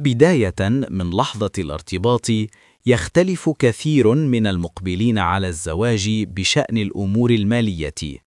بداية من لحظة الارتباط يختلف كثير من المقبلين على الزواج بشأن الأمور المالية.